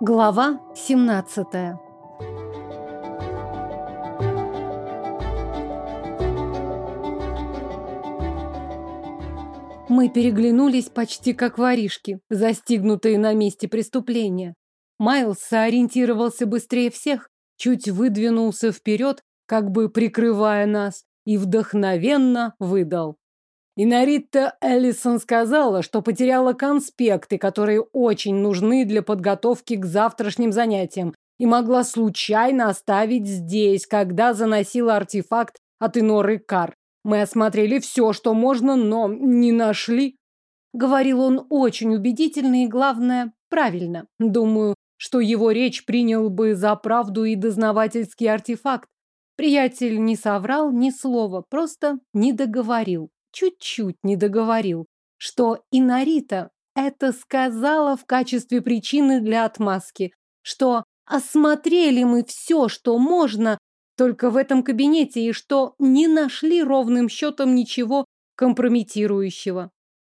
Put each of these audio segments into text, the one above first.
Глава 17 Мы переглянулись почти как воришки, застигнутые на месте преступления. Майлз сориентировался быстрее всех, чуть выдвинулся вперед, как бы прикрывая нас, и вдохновенно выдал. Инарита Эллисон сказала, что потеряла конспекты, которые очень нужны для подготовки к завтрашним занятиям, и могла случайно оставить здесь, когда заносила артефакт от Иноры Кар. Мы осмотрели все, что можно, но не нашли. Говорил он очень убедительно и, главное, правильно. Думаю, что его речь принял бы за правду и дознавательский артефакт. Приятель не соврал ни слова, просто не договорил чуть-чуть не договорил, что Инарита это сказала в качестве причины для отмазки, что осмотрели мы все, что можно, только в этом кабинете, и что не нашли ровным счетом ничего компрометирующего.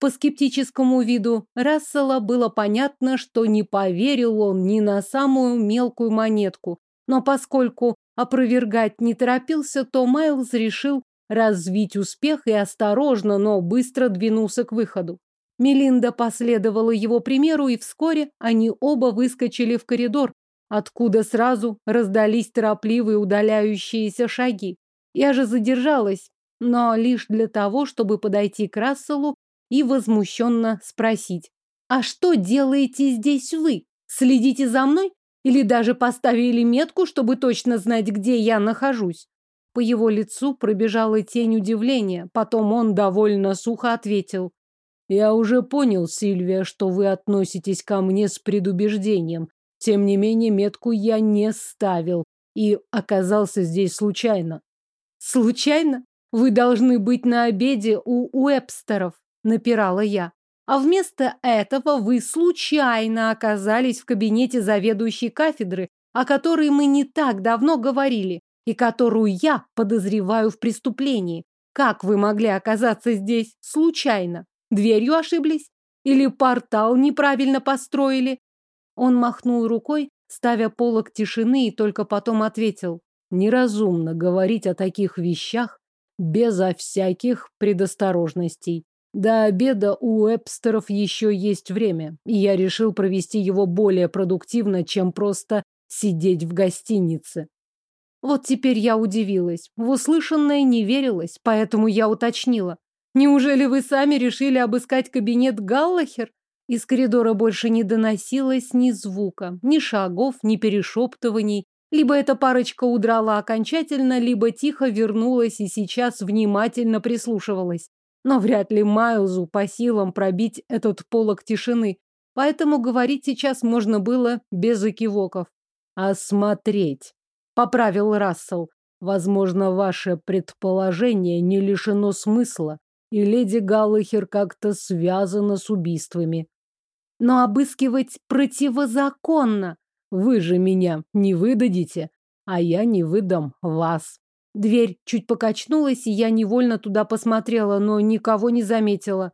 По скептическому виду Рассела было понятно, что не поверил он ни на самую мелкую монетку, но поскольку опровергать не торопился, то Майлз решил развить успех и осторожно, но быстро двинулся к выходу. Мелинда последовала его примеру, и вскоре они оба выскочили в коридор, откуда сразу раздались торопливые удаляющиеся шаги. Я же задержалась, но лишь для того, чтобы подойти к Расселу и возмущенно спросить. «А что делаете здесь вы? Следите за мной? Или даже поставили метку, чтобы точно знать, где я нахожусь?» По его лицу пробежала тень удивления. Потом он довольно сухо ответил. «Я уже понял, Сильвия, что вы относитесь ко мне с предубеждением. Тем не менее, метку я не ставил и оказался здесь случайно». «Случайно? Вы должны быть на обеде у Уэбстеров», — напирала я. А вместо этого вы случайно оказались в кабинете заведующей кафедры, о которой мы не так давно говорили и которую я подозреваю в преступлении. Как вы могли оказаться здесь случайно? Дверью ошиблись? Или портал неправильно построили? Он махнул рукой, ставя полок тишины, и только потом ответил. Неразумно говорить о таких вещах безо всяких предосторожностей. До обеда у Эпстеров еще есть время, и я решил провести его более продуктивно, чем просто сидеть в гостинице. Вот теперь я удивилась. В услышанное не верилось, поэтому я уточнила. Неужели вы сами решили обыскать кабинет Галлахер? Из коридора больше не доносилось ни звука, ни шагов, ни перешептываний. Либо эта парочка удрала окончательно, либо тихо вернулась и сейчас внимательно прислушивалась. Но вряд ли Майлзу по силам пробить этот полог тишины. Поэтому говорить сейчас можно было без экивоков. «Осмотреть», поправил Рассел. Возможно, ваше предположение не лишено смысла, и леди Галлахер как-то связана с убийствами. Но обыскивать противозаконно. Вы же меня не выдадите, а я не выдам вас. Дверь чуть покачнулась, и я невольно туда посмотрела, но никого не заметила.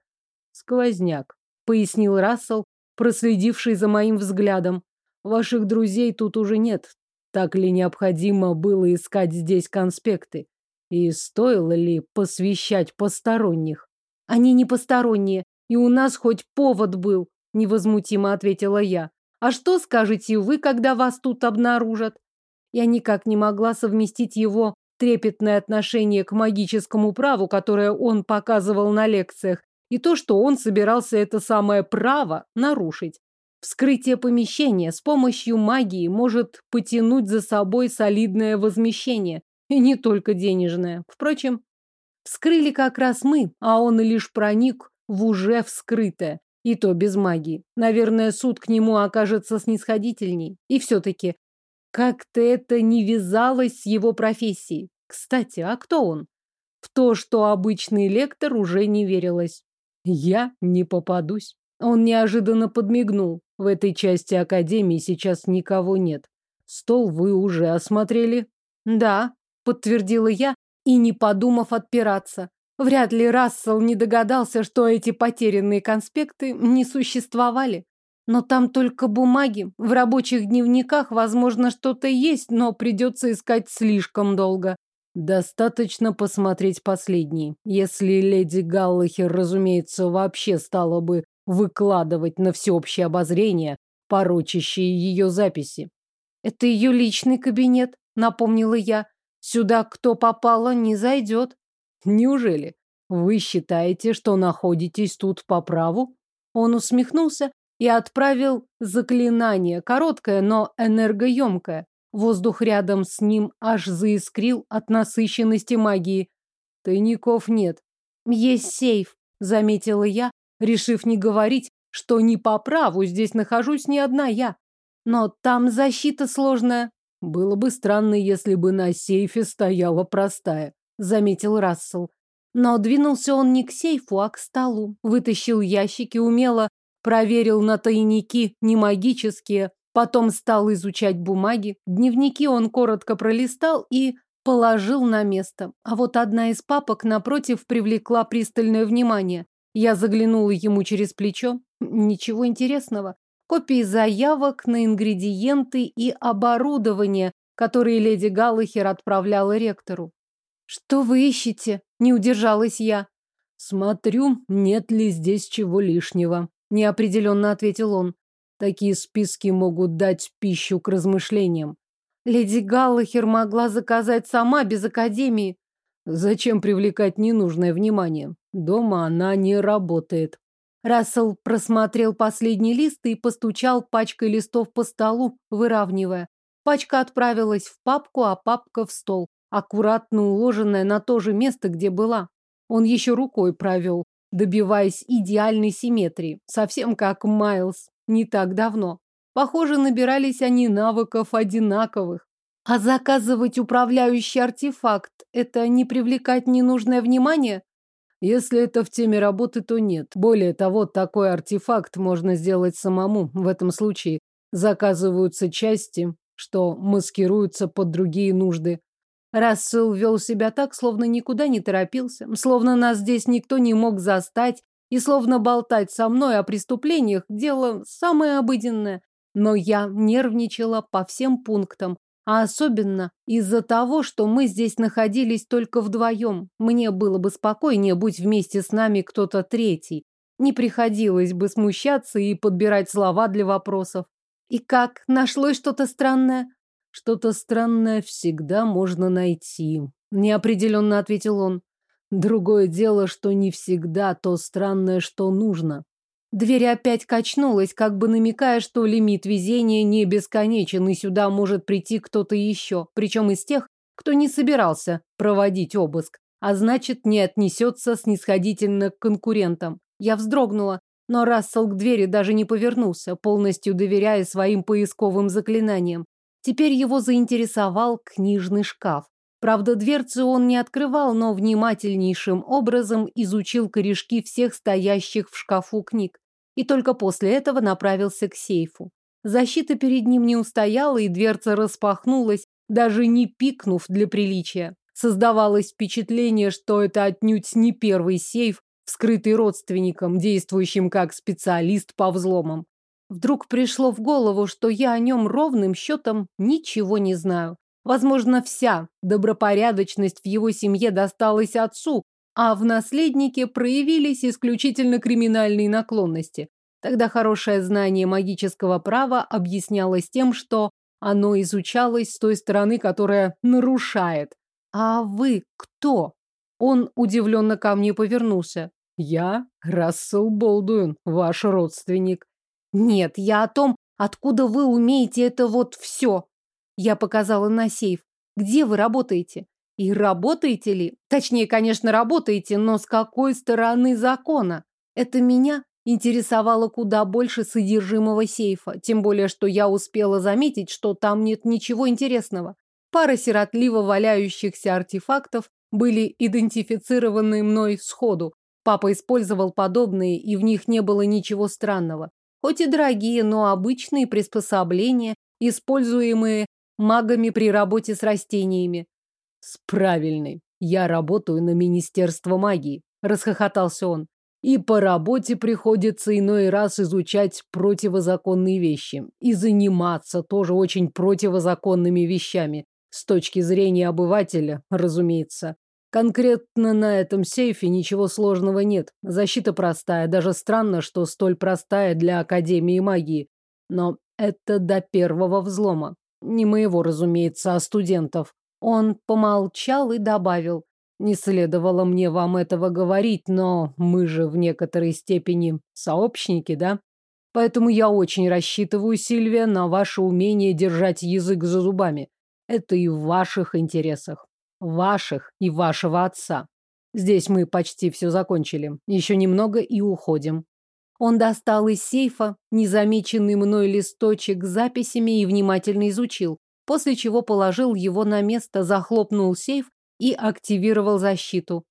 Сквозняк, пояснил Рассел, проследивший за моим взглядом. Ваших друзей тут уже нет, так ли необходимо было искать здесь конспекты? И стоило ли посвящать посторонних? Они не посторонние, и у нас хоть повод был, невозмутимо ответила я. А что скажете вы, когда вас тут обнаружат? Я никак не могла совместить его трепетное отношение к магическому праву, которое он показывал на лекциях, и то, что он собирался это самое право нарушить. Вскрытие помещения с помощью магии может потянуть за собой солидное возмещение, и не только денежное. Впрочем, вскрыли как раз мы, а он лишь проник в уже вскрытое, и то без магии. Наверное, суд к нему окажется снисходительней. И все-таки, как-то это не вязалось с его профессией. Кстати, а кто он? В то, что обычный лектор, уже не верилось. Я не попадусь. Он неожиданно подмигнул. В этой части академии сейчас никого нет. Стол вы уже осмотрели? Да, подтвердила я и не подумав отпираться. Вряд ли Рассел не догадался, что эти потерянные конспекты не существовали. Но там только бумаги. В рабочих дневниках, возможно, что-то есть, но придется искать слишком долго. Достаточно посмотреть последний. Если леди Галлахер, разумеется, вообще стала бы выкладывать на всеобщее обозрение порочащие ее записи. Это ее личный кабинет, напомнила я. Сюда кто попало, не зайдет. Неужели? Вы считаете, что находитесь тут по праву? Он усмехнулся и отправил заклинание, короткое, но энергоемкое. Воздух рядом с ним аж заискрил от насыщенности магии. Тайников нет. Есть сейф, заметила я, решив не говорить, что не по праву здесь нахожусь не одна я. Но там защита сложная. Было бы странно, если бы на сейфе стояла простая, заметил Рассел. Но двинулся он не к сейфу, а к столу. Вытащил ящики, умело проверил на тайники не магические, Потом стал изучать бумаги. Дневники он коротко пролистал и положил на место. А вот одна из папок напротив привлекла пристальное внимание. Я заглянула ему через плечо. Ничего интересного. Копии заявок на ингредиенты и оборудование, которые леди Галлахер отправляла ректору. «Что вы ищете?» – не удержалась я. «Смотрю, нет ли здесь чего лишнего», – неопределенно ответил он. Такие списки могут дать пищу к размышлениям. Леди Галлахер могла заказать сама, без академии. Зачем привлекать ненужное внимание? Дома она не работает. Рассел просмотрел последний лист и постучал пачкой листов по столу, выравнивая. Пачка отправилась в папку, а папка в стол, аккуратно уложенная на то же место, где была. Он еще рукой провел, добиваясь идеальной симметрии, совсем как Майлз не так давно. Похоже, набирались они навыков одинаковых. А заказывать управляющий артефакт – это не привлекать ненужное внимание? Если это в теме работы, то нет. Более того, такой артефакт можно сделать самому. В этом случае заказываются части, что маскируются под другие нужды. Рассел вел себя так, словно никуда не торопился, словно нас здесь никто не мог застать и словно болтать со мной о преступлениях – дело самое обыденное. Но я нервничала по всем пунктам, а особенно из-за того, что мы здесь находились только вдвоем. Мне было бы спокойнее, будь вместе с нами кто-то третий. Не приходилось бы смущаться и подбирать слова для вопросов. И как, нашлось что-то странное? Что-то странное всегда можно найти, неопределенно ответил он. Другое дело, что не всегда то странное, что нужно. Дверь опять качнулась, как бы намекая, что лимит везения не бесконечен, и сюда может прийти кто-то еще, причем из тех, кто не собирался проводить обыск, а значит, не отнесется снисходительно к конкурентам. Я вздрогнула, но Рассел к двери даже не повернулся, полностью доверяя своим поисковым заклинаниям. Теперь его заинтересовал книжный шкаф. Правда, дверцы он не открывал, но внимательнейшим образом изучил корешки всех стоящих в шкафу книг. И только после этого направился к сейфу. Защита перед ним не устояла, и дверца распахнулась, даже не пикнув для приличия. Создавалось впечатление, что это отнюдь не первый сейф, вскрытый родственником, действующим как специалист по взломам. Вдруг пришло в голову, что я о нем ровным счетом ничего не знаю. Возможно, вся добропорядочность в его семье досталась отцу, а в наследнике проявились исключительно криминальные наклонности. Тогда хорошее знание магического права объяснялось тем, что оно изучалось с той стороны, которая нарушает. «А вы кто?» Он удивленно ко мне повернулся. «Я Рассел Болдуин, ваш родственник». «Нет, я о том, откуда вы умеете это вот все. Я показала на сейф. Где вы работаете? И работаете ли? Точнее, конечно, работаете, но с какой стороны закона? Это меня интересовало куда больше содержимого сейфа, тем более, что я успела заметить, что там нет ничего интересного. Пара сиротливо валяющихся артефактов были идентифицированы мной сходу. Папа использовал подобные, и в них не было ничего странного. Хоть и дорогие, но обычные приспособления, используемые магами при работе с растениями. С правильной. Я работаю на Министерство магии, расхохотался он. И по работе приходится иной раз изучать противозаконные вещи. И заниматься тоже очень противозаконными вещами. С точки зрения обывателя, разумеется. Конкретно на этом сейфе ничего сложного нет. Защита простая. Даже странно, что столь простая для Академии магии. Но это до первого взлома. Не моего, разумеется, а студентов. Он помолчал и добавил. Не следовало мне вам этого говорить, но мы же в некоторой степени сообщники, да? Поэтому я очень рассчитываю, Сильвия, на ваше умение держать язык за зубами. Это и в ваших интересах. Ваших и вашего отца. Здесь мы почти все закончили. Еще немного и уходим. Он достал из сейфа незамеченный мной листочек с записями и внимательно изучил, после чего положил его на место, захлопнул сейф и активировал защиту.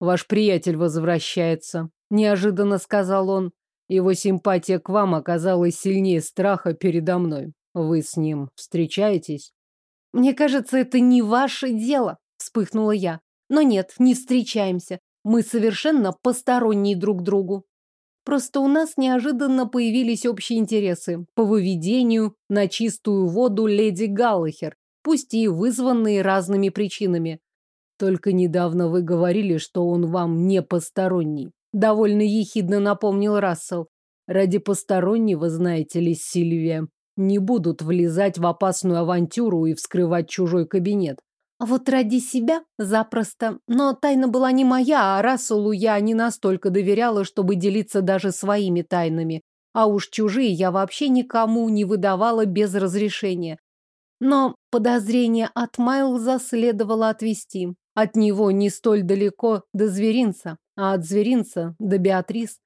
«Ваш приятель возвращается», — неожиданно сказал он. «Его симпатия к вам оказалась сильнее страха передо мной. Вы с ним встречаетесь?» «Мне кажется, это не ваше дело», — вспыхнула я. «Но нет, не встречаемся. Мы совершенно посторонние друг другу». Просто у нас неожиданно появились общие интересы по выведению на чистую воду леди Галлахер, пусть и вызванные разными причинами. Только недавно вы говорили, что он вам не посторонний. Довольно ехидно напомнил Рассел. Ради постороннего, знаете ли, Сильвия, не будут влезать в опасную авантюру и вскрывать чужой кабинет. А вот ради себя запросто. Но тайна была не моя, а Расселу я не настолько доверяла, чтобы делиться даже своими тайнами. А уж чужие я вообще никому не выдавала без разрешения. Но подозрение от Майлза следовало отвести. От него не столь далеко до зверинца, а от зверинца до Беатрис.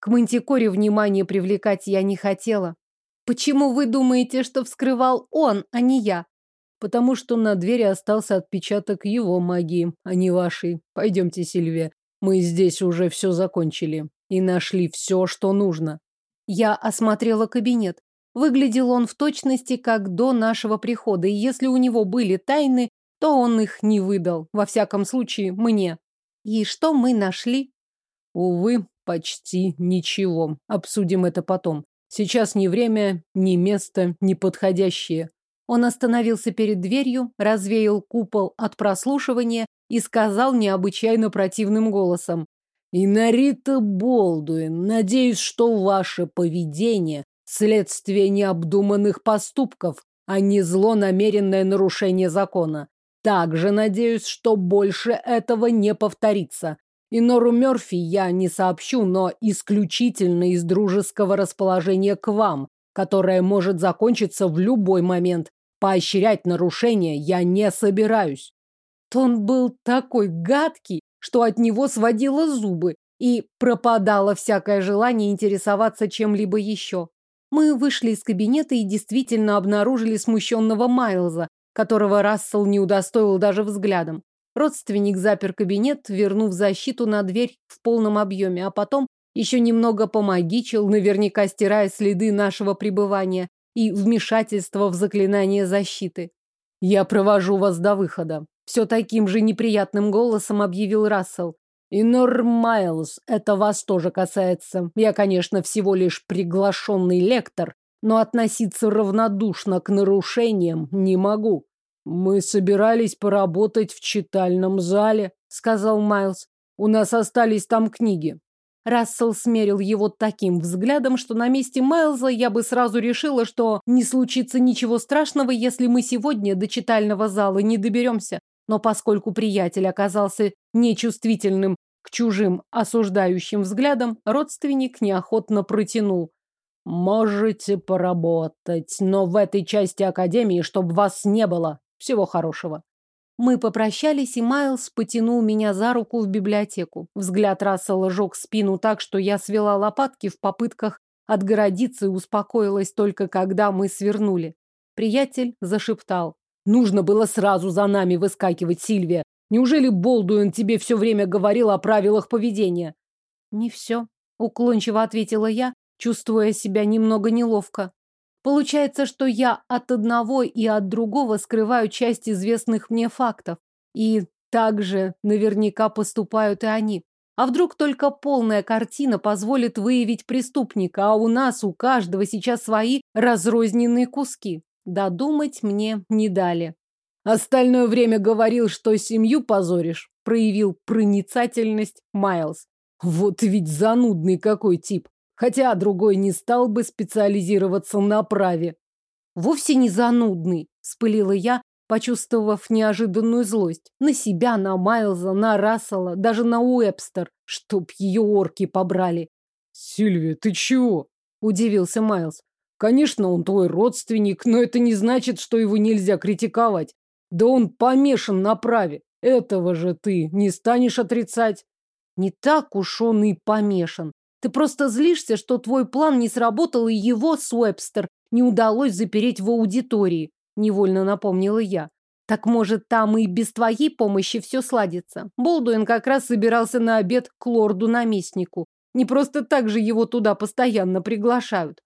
К Мантикоре внимание привлекать я не хотела. Почему вы думаете, что вскрывал он, а не я? Потому что на двери остался отпечаток его магии, а не вашей. Пойдемте, Сильвия. Мы здесь уже все закончили и нашли все, что нужно. Я осмотрела кабинет. Выглядел он в точности, как до нашего прихода, и если у него были тайны, то он их не выдал, во всяком случае, мне. И что мы нашли? Увы, почти ничего. Обсудим это потом. Сейчас ни время, ни место, ни подходящее. Он остановился перед дверью, развеял купол от прослушивания и сказал необычайно противным голосом. «Инарита Болдуин, надеюсь, что ваше поведение – следствие необдуманных поступков, а не злонамеренное нарушение закона. Также надеюсь, что больше этого не повторится. И Нору я не сообщу, но исключительно из дружеского расположения к вам, которое может закончиться в любой момент. Поощрять нарушения я не собираюсь. Тон был такой гадкий, что от него сводило зубы и пропадало всякое желание интересоваться чем-либо еще. Мы вышли из кабинета и действительно обнаружили смущенного Майлза, которого Рассел не удостоил даже взглядом. Родственник запер кабинет, вернув защиту на дверь в полном объеме, а потом еще немного помогичил, наверняка стирая следы нашего пребывания и вмешательства в заклинание защиты. «Я провожу вас до выхода», — все таким же неприятным голосом объявил Рассел. «И Норм Майлз, это вас тоже касается. Я, конечно, всего лишь приглашенный лектор, но относиться равнодушно к нарушениям не могу. Мы собирались поработать в читальном зале, сказал Майлз. У нас остались там книги. Рассел смерил его таким взглядом, что на месте Майлза я бы сразу решила, что не случится ничего страшного, если мы сегодня до читального зала не доберемся. Но поскольку приятель оказался нечувствительным к чужим осуждающим взглядам, родственник неохотно протянул. Можете поработать, но в этой части академии, чтобы вас не было. Всего хорошего. Мы попрощались, и Майлз потянул меня за руку в библиотеку. Взгляд Рассела жег спину так, что я свела лопатки в попытках отгородиться и успокоилась только когда мы свернули. Приятель зашептал. «Нужно было сразу за нами выскакивать, Сильвия. Неужели Болдуин тебе все время говорил о правилах поведения?» «Не все», — уклончиво ответила я, чувствуя себя немного неловко. Получается, что я от одного и от другого скрываю часть известных мне фактов. И также наверняка поступают и они. А вдруг только полная картина позволит выявить преступника, а у нас у каждого сейчас свои разрозненные куски. Додумать мне не дали. Остальное время говорил, что семью позоришь, проявил проницательность Майлз. Вот ведь занудный какой тип. Хотя другой не стал бы специализироваться на праве. Вовсе не занудный, спылила я, почувствовав неожиданную злость. На себя, на Майлза, на Рассела, даже на Уэбстер, чтоб ее орки побрали. «Сильвия, ты чего?» – удивился Майлз. «Конечно, он твой родственник, но это не значит, что его нельзя критиковать. Да он помешан на праве. Этого же ты не станешь отрицать». «Не так уж он и помешан. Ты просто злишься, что твой план не сработал, и его с Уэбстер не удалось запереть в аудитории невольно напомнила я. Так может, там и без твоей помощи все сладится. Болдуин как раз собирался на обед к лорду-наместнику. Не просто так же его туда постоянно приглашают.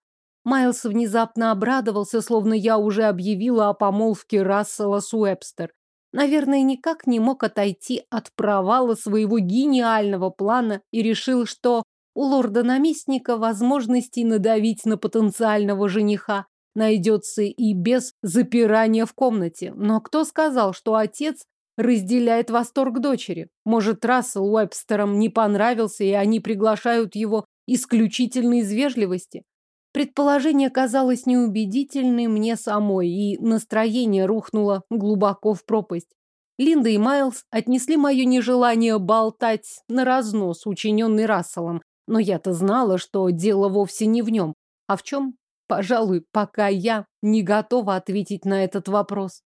Майлз внезапно обрадовался, словно я уже объявила о помолвке Рассела с Уэбстер. Наверное, никак не мог отойти от провала своего гениального плана и решил, что у лорда-наместника возможностей надавить на потенциального жениха найдется и без запирания в комнате. Но кто сказал, что отец разделяет восторг дочери? Может, Рассел Уэбстерам не понравился, и они приглашают его исключительно из вежливости? Предположение казалось неубедительным мне самой, и настроение рухнуло глубоко в пропасть. Линда и Майлз отнесли мое нежелание болтать на разнос, учиненный Расселом, но я-то знала, что дело вовсе не в нем. А в чем? Пожалуй, пока я не готова ответить на этот вопрос.